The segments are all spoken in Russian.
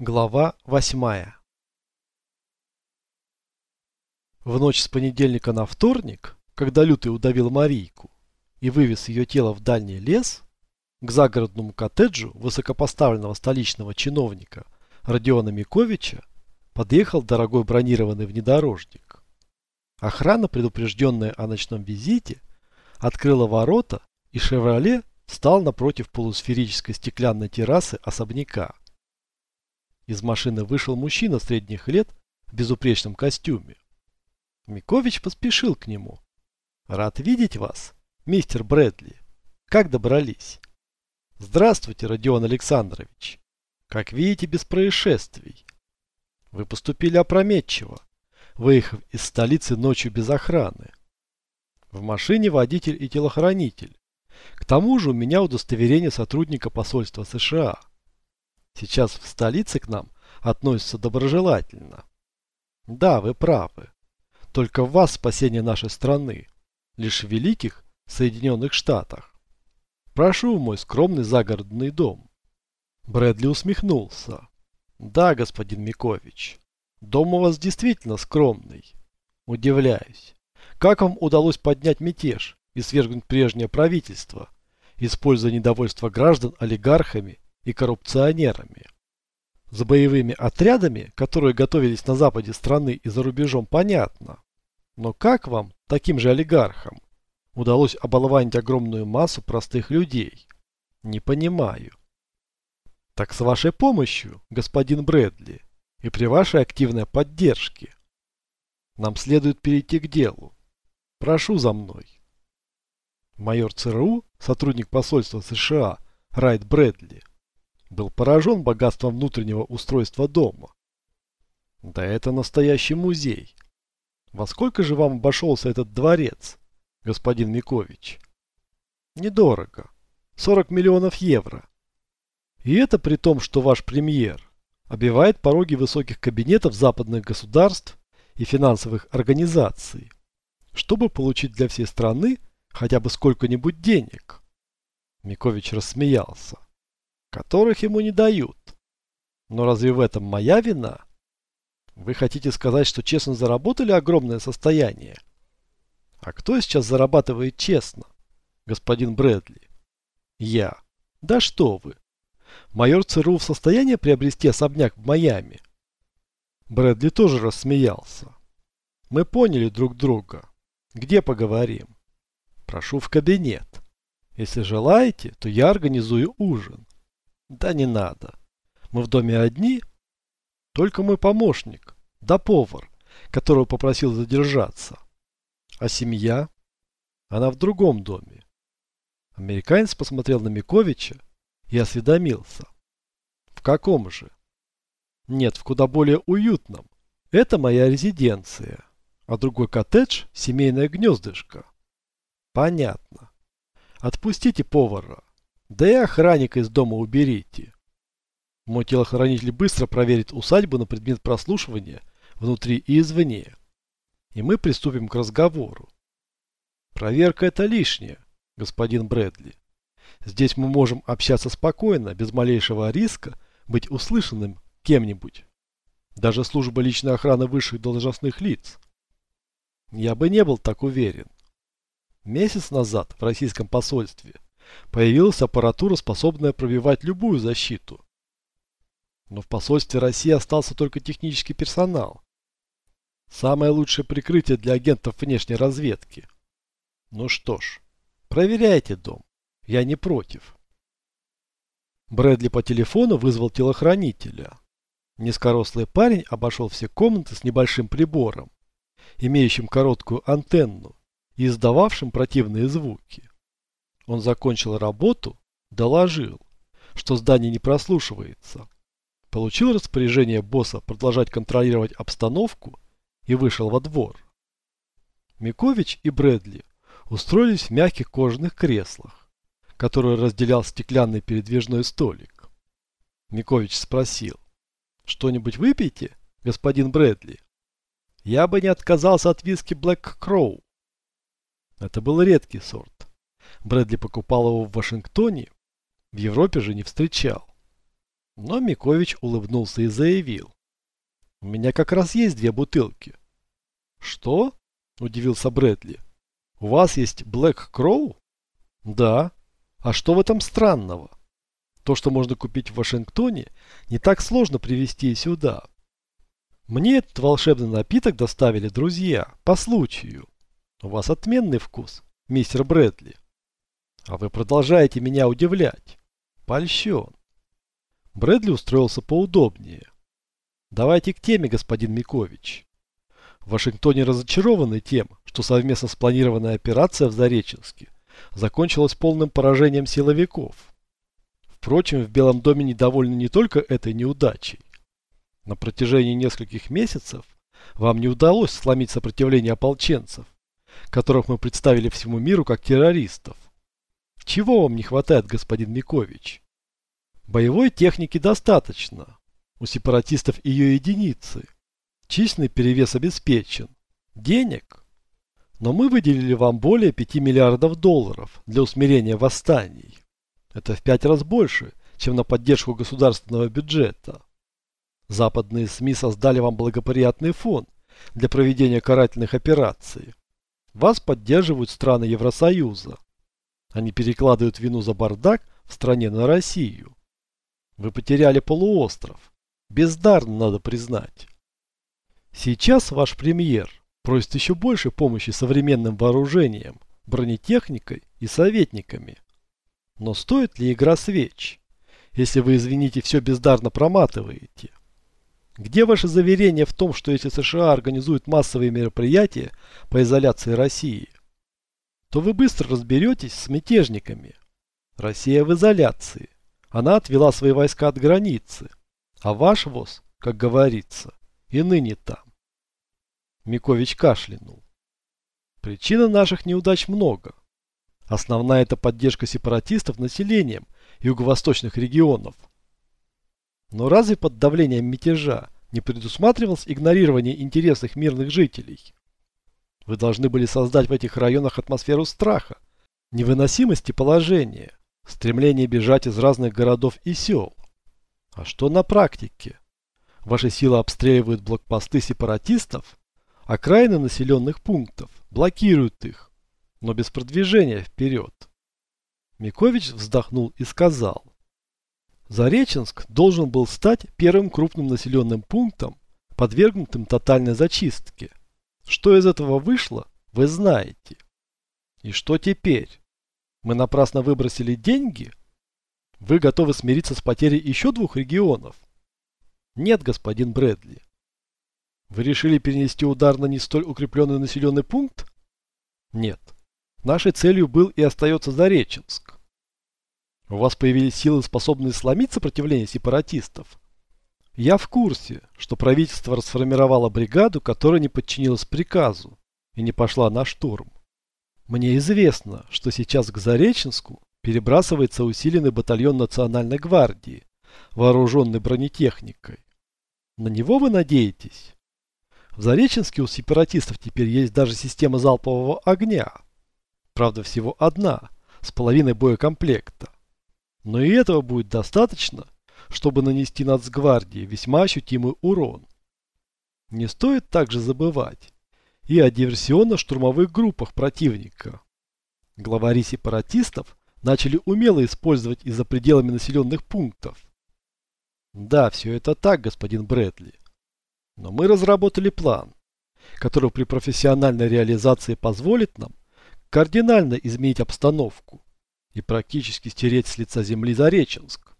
Глава восьмая В ночь с понедельника на вторник, когда Лютый удавил Марийку и вывез ее тело в дальний лес, к загородному коттеджу высокопоставленного столичного чиновника Родиона Миковича подъехал дорогой бронированный внедорожник. Охрана, предупрежденная о ночном визите, открыла ворота, и «Шевроле» встал напротив полусферической стеклянной террасы особняка. Из машины вышел мужчина средних лет в безупречном костюме. Микович поспешил к нему. «Рад видеть вас, мистер Брэдли. Как добрались?» «Здравствуйте, Родион Александрович. Как видите, без происшествий. Вы поступили опрометчиво, выехав из столицы ночью без охраны. В машине водитель и телохранитель. К тому же у меня удостоверение сотрудника посольства США». Сейчас в столице к нам относятся доброжелательно. Да, вы правы. Только в вас спасение нашей страны. Лишь в великих Соединенных Штатах. Прошу в мой скромный загородный дом. Брэдли усмехнулся. Да, господин Микович. Дом у вас действительно скромный. Удивляюсь. Как вам удалось поднять мятеж и свергнуть прежнее правительство, используя недовольство граждан олигархами и коррупционерами. За боевыми отрядами, которые готовились на западе страны и за рубежом, понятно. Но как вам, таким же олигархам, удалось оболванить огромную массу простых людей? Не понимаю. Так с вашей помощью, господин Брэдли, и при вашей активной поддержке. Нам следует перейти к делу. Прошу за мной. Майор ЦРУ, сотрудник посольства США, Райт Брэдли, был поражен богатством внутреннего устройства дома. Да это настоящий музей. Во сколько же вам обошелся этот дворец, господин Микович? Недорого. 40 миллионов евро. И это при том, что ваш премьер обивает пороги высоких кабинетов западных государств и финансовых организаций, чтобы получить для всей страны хотя бы сколько-нибудь денег. Микович рассмеялся которых ему не дают. Но разве в этом моя вина? Вы хотите сказать, что честно заработали огромное состояние? А кто сейчас зарабатывает честно? Господин Брэдли. Я. Да что вы. Майор ЦРУ в состоянии приобрести особняк в Майами? Брэдли тоже рассмеялся. Мы поняли друг друга. Где поговорим? Прошу в кабинет. Если желаете, то я организую ужин. Да не надо. Мы в доме одни. Только мой помощник, да повар, которого попросил задержаться. А семья? Она в другом доме. Американец посмотрел на Миковича и осведомился. В каком же? Нет, в куда более уютном. Это моя резиденция, а другой коттедж – семейное гнездышко. Понятно. Отпустите повара. Да и охранника из дома уберите. Мой телохранитель быстро проверит усадьбу на предмет прослушивания внутри и извне. И мы приступим к разговору. Проверка это лишняя, господин Брэдли. Здесь мы можем общаться спокойно, без малейшего риска быть услышанным кем-нибудь. Даже служба личной охраны высших должностных лиц. Я бы не был так уверен. Месяц назад в российском посольстве Появилась аппаратура, способная пробивать любую защиту. Но в посольстве России остался только технический персонал. Самое лучшее прикрытие для агентов внешней разведки. Ну что ж, проверяйте дом. Я не против. Брэдли по телефону вызвал телохранителя. Низкорослый парень обошел все комнаты с небольшим прибором, имеющим короткую антенну и издававшим противные звуки. Он закончил работу, доложил, что здание не прослушивается. Получил распоряжение босса продолжать контролировать обстановку и вышел во двор. Микович и Брэдли устроились в мягких кожаных креслах, которые разделял стеклянный передвижной столик. Микович спросил, «Что-нибудь выпейте, господин Брэдли?» «Я бы не отказался от виски Блэк Кроу». Это был редкий сорт Брэдли покупал его в Вашингтоне, в Европе же не встречал. Но Микович улыбнулся и заявил. У меня как раз есть две бутылки. Что? Удивился Брэдли. У вас есть Блэк Кроу? Да. А что в этом странного? То, что можно купить в Вашингтоне, не так сложно привезти сюда. Мне этот волшебный напиток доставили друзья, по случаю. У вас отменный вкус, мистер Брэдли. А вы продолжаете меня удивлять. Польщен. Брэдли устроился поудобнее. Давайте к теме, господин Микович. В Вашингтоне разочарованы тем, что совместно спланированная операция в Зареченске закончилась полным поражением силовиков. Впрочем, в Белом доме недовольны не только этой неудачей. На протяжении нескольких месяцев вам не удалось сломить сопротивление ополченцев, которых мы представили всему миру как террористов. Чего вам не хватает, господин Микович? Боевой техники достаточно. У сепаратистов ее единицы. Численный перевес обеспечен. Денег? Но мы выделили вам более 5 миллиардов долларов для усмирения восстаний. Это в пять раз больше, чем на поддержку государственного бюджета. Западные СМИ создали вам благоприятный фон для проведения карательных операций. Вас поддерживают страны Евросоюза. Они перекладывают вину за бардак в стране на Россию. Вы потеряли полуостров. Бездарно, надо признать. Сейчас ваш премьер просит еще больше помощи современным вооружением, бронетехникой и советниками. Но стоит ли игра свеч, если вы, извините, все бездарно проматываете? Где ваше заверение в том, что если США организуют массовые мероприятия по изоляции России, то вы быстро разберетесь с мятежниками? Россия в изоляции. Она отвела свои войска от границы. А ваш ВОЗ, как говорится, и ныне там. Микович кашлянул. Причин наших неудач много. Основная это поддержка сепаратистов населением юго-восточных регионов. Но разве под давлением мятежа не предусматривалось игнорирование интересов мирных жителей? Вы должны были создать в этих районах атмосферу страха, невыносимости положения, стремление бежать из разных городов и сел. А что на практике? Ваши силы обстреливают блокпосты сепаратистов, окраины населенных пунктов, блокируют их, но без продвижения вперед. Микович вздохнул и сказал. Зареченск должен был стать первым крупным населенным пунктом, подвергнутым тотальной зачистке. Что из этого вышло, вы знаете. И что теперь? Мы напрасно выбросили деньги? Вы готовы смириться с потерей еще двух регионов? Нет, господин Брэдли. Вы решили перенести удар на не столь укрепленный населенный пункт? Нет. Нашей целью был и остается Зареченск. У вас появились силы, способные сломить сопротивление сепаратистов? Я в курсе, что правительство расформировало бригаду, которая не подчинилась приказу и не пошла на штурм. Мне известно, что сейчас к Зареченску перебрасывается усиленный батальон Национальной гвардии, вооруженный бронетехникой. На него вы надеетесь? В Зареченске у сепаратистов теперь есть даже система залпового огня. Правда, всего одна, с половиной боекомплекта. Но и этого будет достаточно, чтобы нанести нацгвардии весьма ощутимый урон. Не стоит также забывать и о диверсионно-штурмовых группах противника. Главари сепаратистов начали умело использовать и за пределами населенных пунктов. Да, все это так, господин Брэдли. Но мы разработали план, который при профессиональной реализации позволит нам кардинально изменить обстановку и практически стереть с лица земли Зареченск.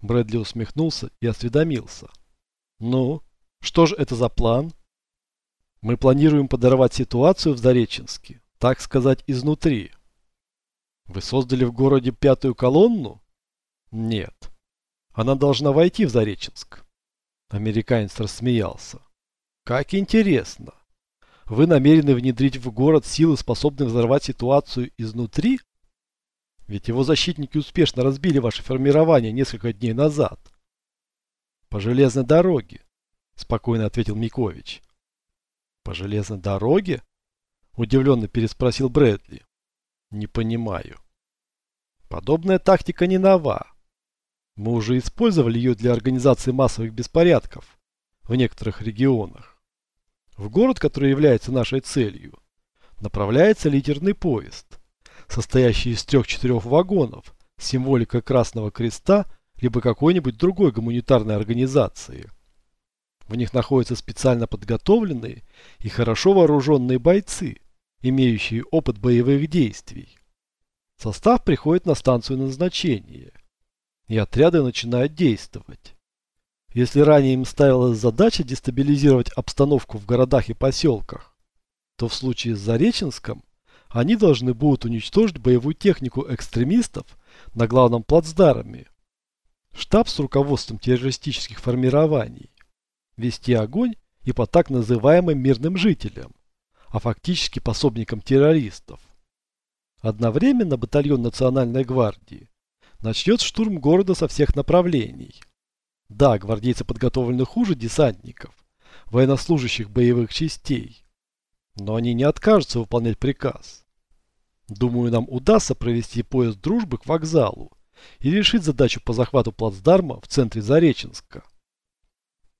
Брэдли усмехнулся и осведомился. Ну, что же это за план? Мы планируем подорвать ситуацию в Зареченске, так сказать, изнутри. Вы создали в городе пятую колонну? Нет. Она должна войти в Зареченск. Американец рассмеялся. Как интересно. Вы намерены внедрить в город силы, способные взорвать ситуацию изнутри? Ведь его защитники успешно разбили ваше формирование несколько дней назад. По железной дороге, спокойно ответил Микович. По железной дороге? Удивленно переспросил Брэдли. Не понимаю. Подобная тактика не нова. Мы уже использовали ее для организации массовых беспорядков в некоторых регионах. В город, который является нашей целью, направляется литерный поезд, состоящий из трех-четырех вагонов с символикой Красного Креста либо какой-нибудь другой гуманитарной организации. В них находятся специально подготовленные и хорошо вооруженные бойцы, имеющие опыт боевых действий. Состав приходит на станцию назначения, и отряды начинают действовать. Если ранее им ставилась задача дестабилизировать обстановку в городах и поселках, то в случае с Зареченском они должны будут уничтожить боевую технику экстремистов на главном плацдарме. Штаб с руководством террористических формирований. Вести огонь и по так называемым мирным жителям, а фактически пособникам террористов. Одновременно батальон Национальной гвардии начнет штурм города со всех направлений. Да, гвардейцы подготовлены хуже десантников, военнослужащих боевых частей, но они не откажутся выполнять приказ. Думаю, нам удастся провести поезд дружбы к вокзалу и решить задачу по захвату плацдарма в центре Зареченска.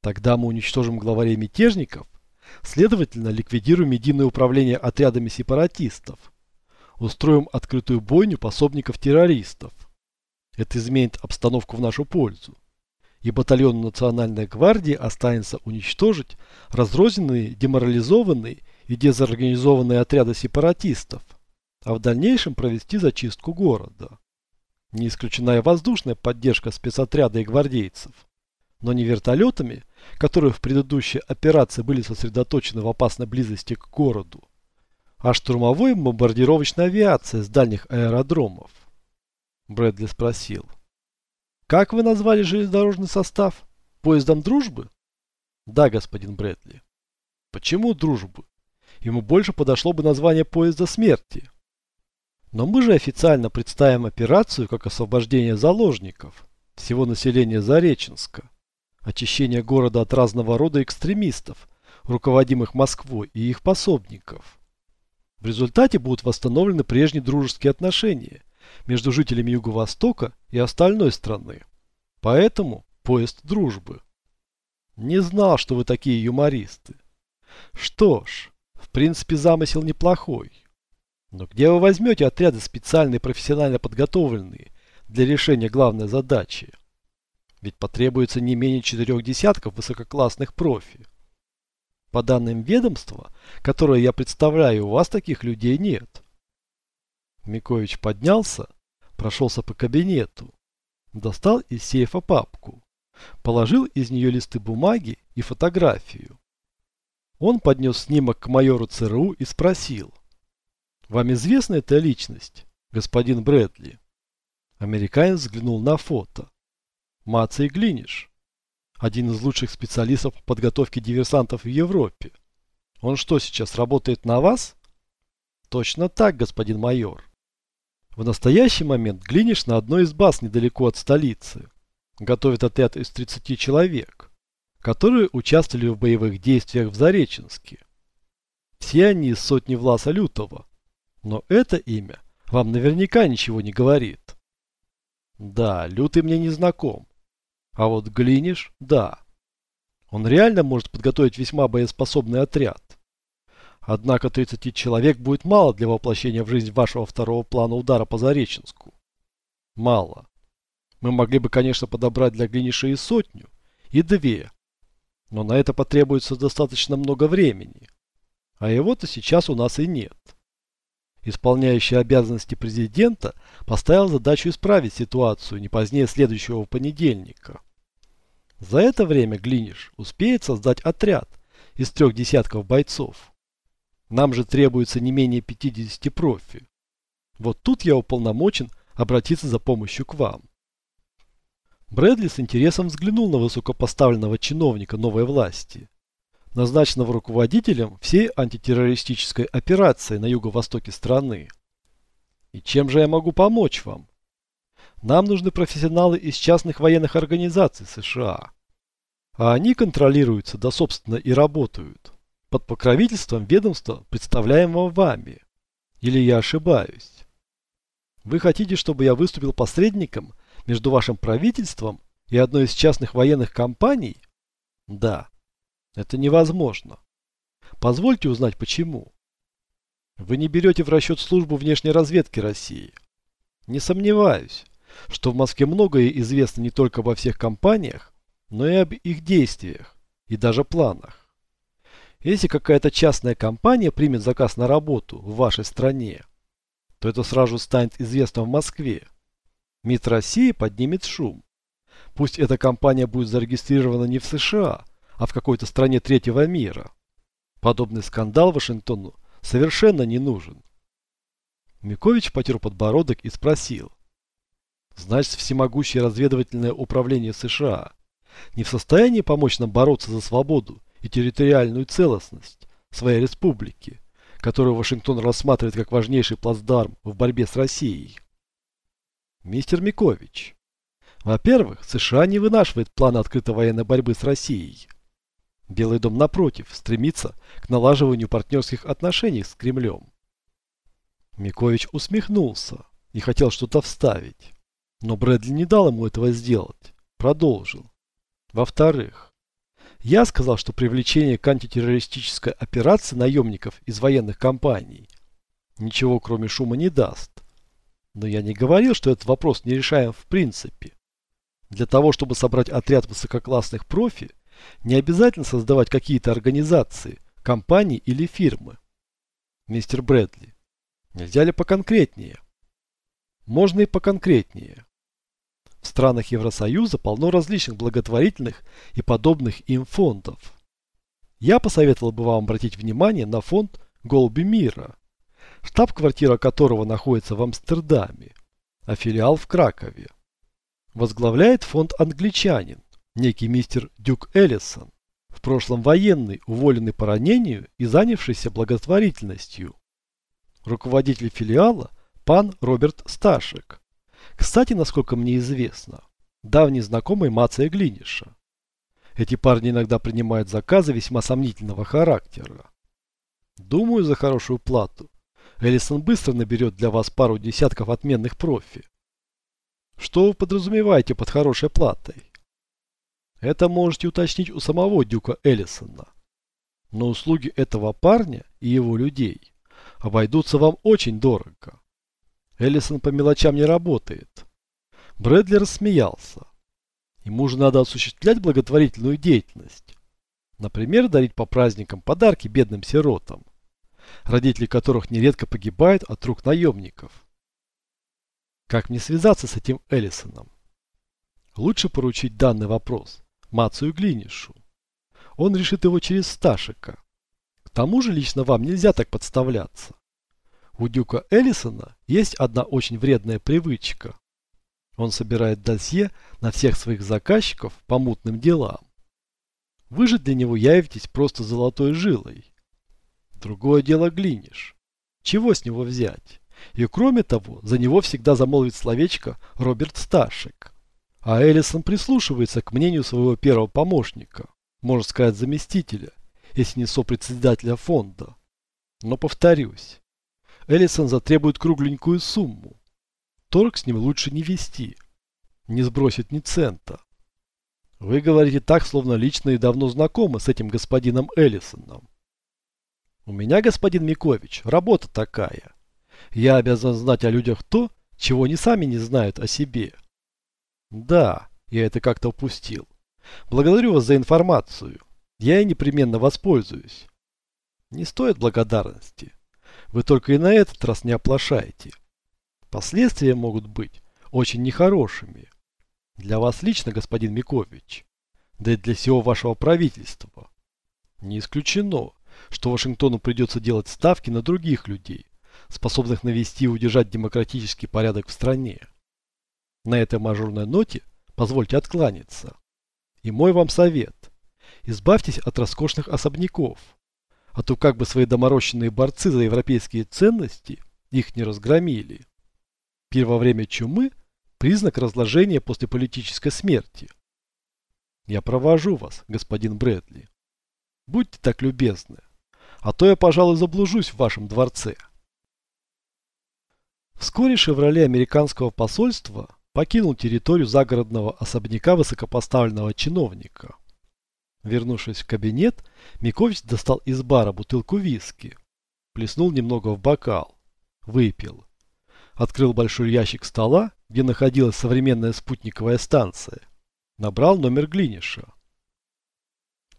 Тогда мы уничтожим главарей мятежников, следовательно, ликвидируем единое управление отрядами сепаратистов, устроим открытую бойню пособников террористов. Это изменит обстановку в нашу пользу. И батальону Национальной гвардии останется уничтожить разрозненные, деморализованные и дезорганизованные отряды сепаратистов, а в дальнейшем провести зачистку города. Не исключена и воздушная поддержка спецотряда и гвардейцев, но не вертолетами, которые в предыдущей операции были сосредоточены в опасной близости к городу, а штурмовой бомбардировочной авиацией с дальних аэродромов. Брэдли спросил. Как вы назвали железнодорожный состав? Поездом дружбы? Да, господин Брэдли. Почему дружбы? Ему больше подошло бы название поезда смерти. Но мы же официально представим операцию как освобождение заложников всего населения Зареченска, очищение города от разного рода экстремистов, руководимых Москвой и их пособников. В результате будут восстановлены прежние дружеские отношения между жителями Юго-Востока и остальной страны. Поэтому поезд дружбы. Не знал, что вы такие юмористы. Что ж, в принципе, замысел неплохой. Но где вы возьмете отряды специальные профессионально подготовленные для решения главной задачи? Ведь потребуется не менее четырех десятков высококлассных профи. По данным ведомства, которое я представляю, у вас таких людей нет. Микович поднялся, прошелся по кабинету, достал из сейфа папку, положил из нее листы бумаги и фотографию. Он поднес снимок к майору ЦРУ и спросил. «Вам известна эта личность, господин Брэдли?» Американец взглянул на фото. Маций Глиниш. Один из лучших специалистов по подготовке диверсантов в Европе. Он что, сейчас работает на вас? Точно так, господин майор. В настоящий момент Глиниш на одной из баз недалеко от столицы. Готовит отряд из 30 человек которые участвовали в боевых действиях в Зареченске. Все они из сотни Власа Лютого. Но это имя вам наверняка ничего не говорит. Да, Лютый мне не знаком. А вот Глиниш – да. Он реально может подготовить весьма боеспособный отряд. Однако 30 человек будет мало для воплощения в жизнь вашего второго плана удара по Зареченску. Мало. Мы могли бы, конечно, подобрать для Глиниша и сотню, и две, но на это потребуется достаточно много времени. А его-то сейчас у нас и нет. Исполняющий обязанности президента поставил задачу исправить ситуацию не позднее следующего понедельника. За это время Глиниш успеет создать отряд из трех десятков бойцов. Нам же требуется не менее 50 профи. Вот тут я уполномочен обратиться за помощью к вам. Брэдли с интересом взглянул на высокопоставленного чиновника новой власти, назначенного руководителем всей антитеррористической операции на юго-востоке страны. И чем же я могу помочь вам? Нам нужны профессионалы из частных военных организаций США. А они контролируются, да собственно и работают, под покровительством ведомства, представляемого вами. Или я ошибаюсь? Вы хотите, чтобы я выступил посредником между вашим правительством и одной из частных военных компаний? Да. Это невозможно. Позвольте узнать почему. Вы не берете в расчет службу внешней разведки России. Не сомневаюсь, что в Москве многое известно не только обо всех компаниях, но и об их действиях и даже планах. Если какая-то частная компания примет заказ на работу в вашей стране, то это сразу станет известно в Москве. МИД России поднимет шум. Пусть эта компания будет зарегистрирована не в США, а в какой-то стране третьего мира. Подобный скандал Вашингтону совершенно не нужен. Микович потер подбородок и спросил. Значит, всемогущее разведывательное управление США не в состоянии помочь нам бороться за свободу и территориальную целостность своей республики, которую Вашингтон рассматривает как важнейший плацдарм в борьбе с Россией. Мистер Микович, во-первых, США не вынашивает планы открытой военной борьбы с Россией. Белый дом, напротив, стремится к налаживанию партнерских отношений с Кремлем. Микович усмехнулся и хотел что-то вставить. Но Брэдли не дал ему этого сделать. Продолжил. Во-вторых, я сказал, что привлечение к антитеррористической операции наемников из военных компаний ничего кроме шума не даст. Но я не говорил, что этот вопрос не решаем в принципе. Для того, чтобы собрать отряд высококлассных профи, не обязательно создавать какие-то организации, компании или фирмы. Мистер Брэдли, нельзя ли поконкретнее? Можно и поконкретнее. В странах Евросоюза полно различных благотворительных и подобных им фондов. Я посоветовал бы вам обратить внимание на фонд «Голуби мира», штаб-квартира которого находится в Амстердаме, а филиал в Кракове. Возглавляет фонд англичанин, некий мистер Дюк Эллисон, в прошлом военный, уволенный по ранению и занявшийся благотворительностью. Руководитель филиала – пан Роберт Сташек. Кстати, насколько мне известно, давний знакомый Мация Глиниша. Эти парни иногда принимают заказы весьма сомнительного характера. Думаю, за хорошую плату Эллисон быстро наберет для вас пару десятков отменных профи. Что вы подразумеваете под хорошей платой? Это можете уточнить у самого Дюка Эллисона. Но услуги этого парня и его людей обойдутся вам очень дорого. Эллисон по мелочам не работает. Брэдли рассмеялся. Ему же надо осуществлять благотворительную деятельность. Например, дарить по праздникам подарки бедным сиротам, родители которых нередко погибают от рук наемников. Как мне связаться с этим Эллисоном? Лучше поручить данный вопрос Мацию Глинишу. Он решит его через Сташика. К тому же лично вам нельзя так подставляться. У Дюка Эллисона есть одна очень вредная привычка. Он собирает досье на всех своих заказчиков по мутным делам. Вы же для него явитесь просто золотой жилой. Другое дело Глиниш. Чего с него взять? И кроме того, за него всегда замолвит словечко Роберт Сташек. А Эллисон прислушивается к мнению своего первого помощника, можно сказать заместителя, если не сопредседателя фонда. Но повторюсь, Эллисон затребует кругленькую сумму. Торг с ним лучше не вести. Не сбросит ни цента. Вы говорите так, словно лично и давно знакомы с этим господином Эллисоном. У меня, господин Микович, работа такая. Я обязан знать о людях то, чего они сами не знают о себе. Да, я это как-то упустил. Благодарю вас за информацию. Я и непременно воспользуюсь. Не стоит благодарности. Вы только и на этот раз не оплошаете. Последствия могут быть очень нехорошими. Для вас лично, господин Микович, да и для всего вашего правительства. Не исключено, что Вашингтону придется делать ставки на других людей, способных навести и удержать демократический порядок в стране. На этой мажорной ноте позвольте откланяться. И мой вам совет. Избавьтесь от роскошных особняков, а то как бы свои доморощенные борцы за европейские ценности их не разгромили. Пир во время чумы – признак разложения после политической смерти. Я провожу вас, господин Брэдли. Будьте так любезны, а то я, пожалуй, заблужусь в вашем дворце. Вскоре «Шевроле» американского посольства покинул территорию загородного особняка высокопоставленного чиновника. Вернувшись в кабинет, Микович достал из бара бутылку виски, плеснул немного в бокал, выпил. Открыл большой ящик стола, где находилась современная спутниковая станция. Набрал номер Глиниша.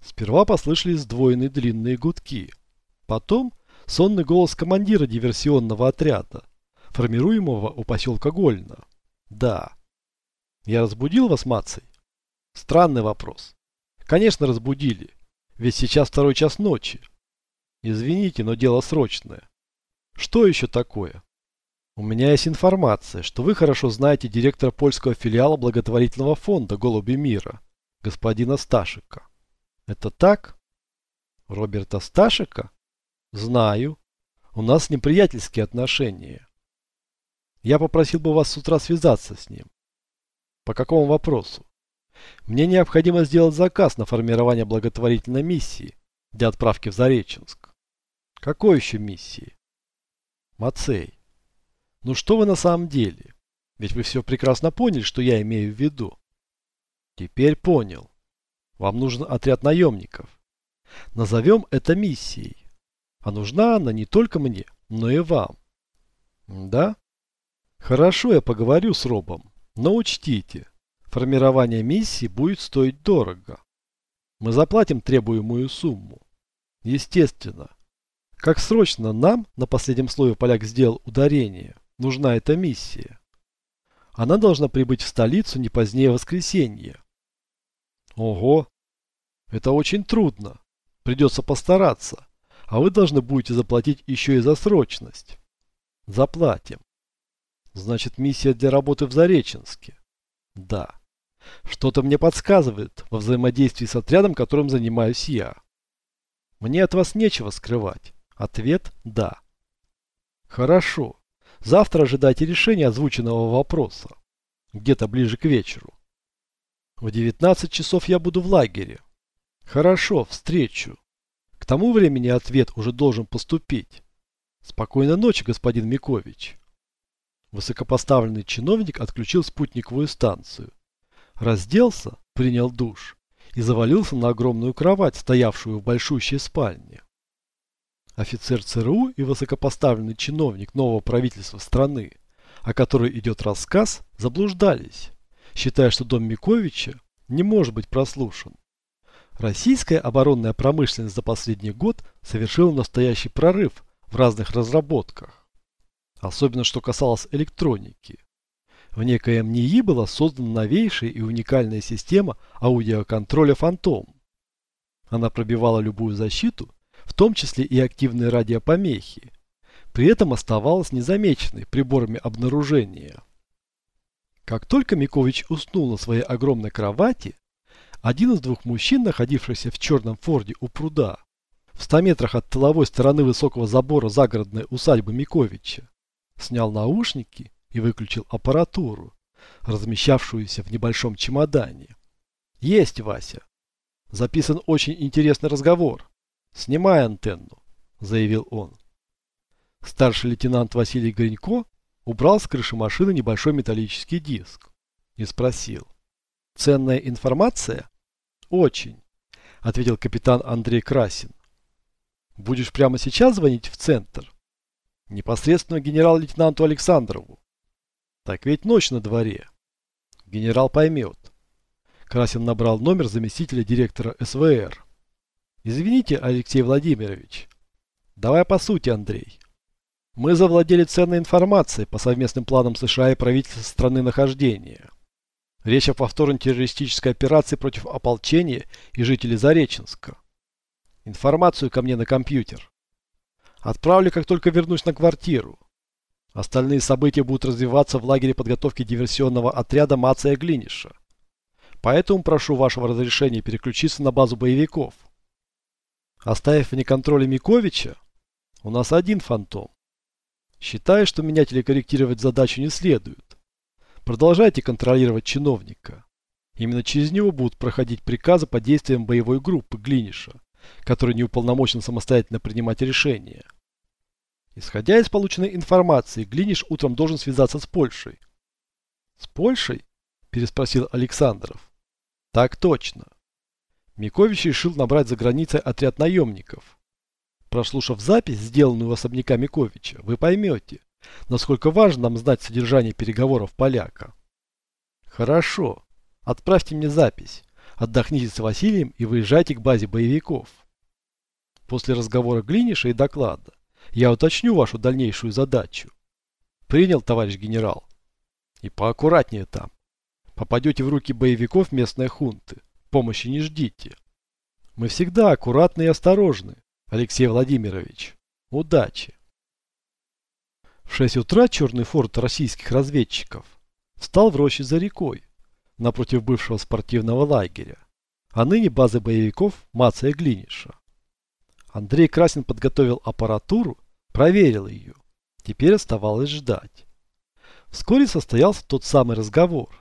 Сперва послышались сдвоенные длинные гудки. Потом сонный голос командира диверсионного отряда, формируемого у поселка Гольна. Да. Я разбудил вас, Маций? Странный вопрос. Конечно, разбудили. Ведь сейчас второй час ночи. Извините, но дело срочное. Что еще такое? У меня есть информация, что вы хорошо знаете директора польского филиала благотворительного фонда «Голуби мира», господина Сташика. Это так? Роберта Сташика? Знаю. У нас неприятельские отношения. Я попросил бы вас с утра связаться с ним. По какому вопросу? Мне необходимо сделать заказ на формирование благотворительной миссии для отправки в Зареченск. Какой еще миссии? Мацей. Ну что вы на самом деле? Ведь вы все прекрасно поняли, что я имею в виду. Теперь понял. Вам нужен отряд наемников. Назовем это миссией. А нужна она не только мне, но и вам. Да? Хорошо, я поговорю с Робом. Но учтите, формирование миссии будет стоить дорого. Мы заплатим требуемую сумму. Естественно. Как срочно нам, на последнем слое поляк сделал ударение, нужна эта миссия. Она должна прибыть в столицу не позднее воскресенья. Ого, это очень трудно. Придется постараться. А вы должны будете заплатить еще и за срочность. Заплатим. Значит, миссия для работы в Зареченске. Да. Что-то мне подсказывает во взаимодействии с отрядом, которым занимаюсь я. Мне от вас нечего скрывать. Ответ – да. Хорошо. Завтра ожидайте решения озвученного вопроса. Где-то ближе к вечеру. В 19 часов я буду в лагере. Хорошо, встречу. Тому времени ответ уже должен поступить. Спокойной ночи, господин Микович. Высокопоставленный чиновник отключил спутниковую станцию. Разделся, принял душ и завалился на огромную кровать, стоявшую в большущей спальне. Офицер ЦРУ и высокопоставленный чиновник нового правительства страны, о которой идет рассказ, заблуждались, считая, что дом Миковича не может быть прослушан. Российская оборонная промышленность за последний год совершила настоящий прорыв в разных разработках. Особенно, что касалось электроники. В некоем НИИ была создана новейшая и уникальная система аудиоконтроля «Фантом». Она пробивала любую защиту, в том числе и активные радиопомехи. При этом оставалась незамеченной приборами обнаружения. Как только Микович уснул на своей огромной кровати, один из двух мужчин, находившихся в черном форде у пруда, в 100 метрах от тыловой стороны высокого забора загородной усадьбы Миковича, снял наушники и выключил аппаратуру, размещавшуюся в небольшом чемодане. «Есть, Вася!» «Записан очень интересный разговор. Снимай антенну», – заявил он. Старший лейтенант Василий Гринько убрал с крыши машины небольшой металлический диск и спросил. «Ценная информация?» «Очень», – ответил капитан Андрей Красин. «Будешь прямо сейчас звонить в центр?» Непосредственно генерал-лейтенанту Александрову. Так ведь ночь на дворе. Генерал поймет. Красин набрал номер заместителя директора СВР. Извините, Алексей Владимирович. Давай по сути, Андрей. Мы завладели ценной информацией по совместным планам США и правительства страны нахождения. Речь о повторной террористической операции против ополчения и жителей Зареченска. Информацию ко мне на компьютер. Отправлю, как только вернусь на квартиру. Остальные события будут развиваться в лагере подготовки диверсионного отряда Мация Глиниша. Поэтому прошу вашего разрешения переключиться на базу боевиков. Оставив вне контроля Миковича, у нас один фантом. Считаю, что менять или корректировать задачу не следует. Продолжайте контролировать чиновника. Именно через него будут проходить приказы по действиям боевой группы Глиниша который не уполномочен самостоятельно принимать решения. Исходя из полученной информации, Глиниш утром должен связаться с Польшей. С Польшей? Переспросил Александров. Так точно. Микович решил набрать за границей отряд наемников. Прослушав запись, сделанную у особняка Миковича, вы поймете, насколько важно нам знать содержание переговоров поляка. Хорошо. Отправьте мне запись. Отдохните с Василием и выезжайте к базе боевиков. После разговора Глиниша и доклада я уточню вашу дальнейшую задачу. Принял, товарищ генерал. И поаккуратнее там. Попадете в руки боевиков местной хунты. Помощи не ждите. Мы всегда аккуратны и осторожны, Алексей Владимирович. Удачи. В 6 утра черный форт российских разведчиков встал в роще за рекой, напротив бывшего спортивного лагеря, а ныне базы боевиков Мация Глиниша. Андрей Красин подготовил аппаратуру, проверил ее. Теперь оставалось ждать. Вскоре состоялся тот самый разговор,